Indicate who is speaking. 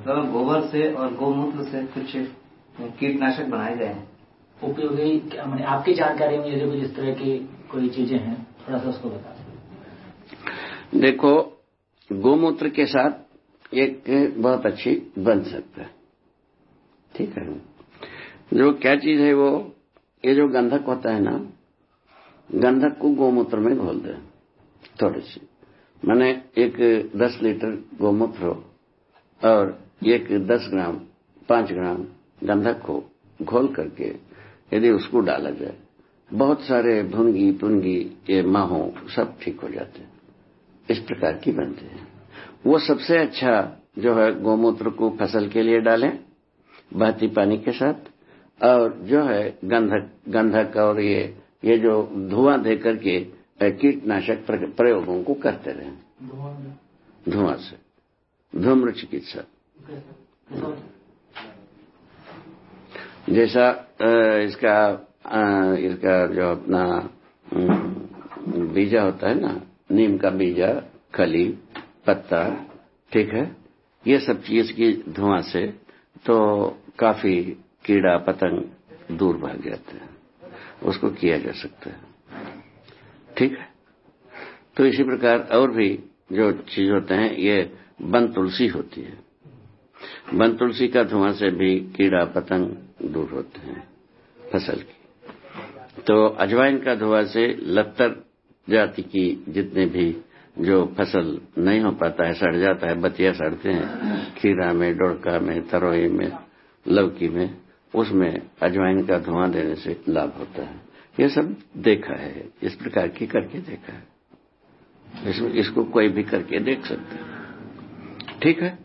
Speaker 1: तो गोबर से और गोमूत्र से कुछ कीटनाशक बनाए गए हैं।
Speaker 2: उपयोगी मैंने आपकी जानकारी में यदि कुछ इस तरह की कोई चीज़ें हैं थोड़ा सा उसको बता
Speaker 3: देखो गोमूत्र के साथ एक बहुत अच्छी बन सकता है। ठीक है? जो क्या चीज़ है वो ये जो गंधक होता है ना गंधक को गोमूत्र में घोल दे थोड़ी सी। मैंने एक दस लीटर गोमूत्र हो और एक दस ग्राम पाँच ग्राम गंधक को घोल करके यदि उसको डाला जाए बहुत सारे भुंगी पुंगी ये माहो सब ठीक हो जाते हैं। इस प्रकार की बनते हैं। वो सबसे अच्छा जो है गोमूत्र को फ़सल के लिए डालें बहती पानी के साथ और जो है गंधक गंधक और ये ये जो धुआँ दे करके कीटनाशक प्रयोगों को करते रहे। धुआँ से। धूम्र चिकित्सा। जैसा इसका इसका जो अपना बीजा होता है ना, नीम का बीजा, खली, पत्ता, ठीक है? ये सब चीज़ की धुआँ से तो काफ़ी कीड़ा पतंग दूर भाग जाते हैं। उसको किया जा सकता है। ठीक है? तो इसी प्रकार और भी जो चीज़ होते हैं, ये बन तुलसी होती है। बन तुलसी का धुआँ से भी कीड़ा पतंग दूर होते हैं फ़सल की। तो अजवाइन का धुआँ से लत्तर जाति की जितने भी जो फ़सल नहीं हो पाता है, सड़ जाता है बतिया सड़ते हैं, खीरा में, डोड़का में, तरोई में, लौकी में, उसमें अजवाइन का धुआँ देने से लाभ होता है। ये सब देखा है, इस प्रकार की करके देखा है। इसको कोई भी करके देख सकते हैं। ठीक है?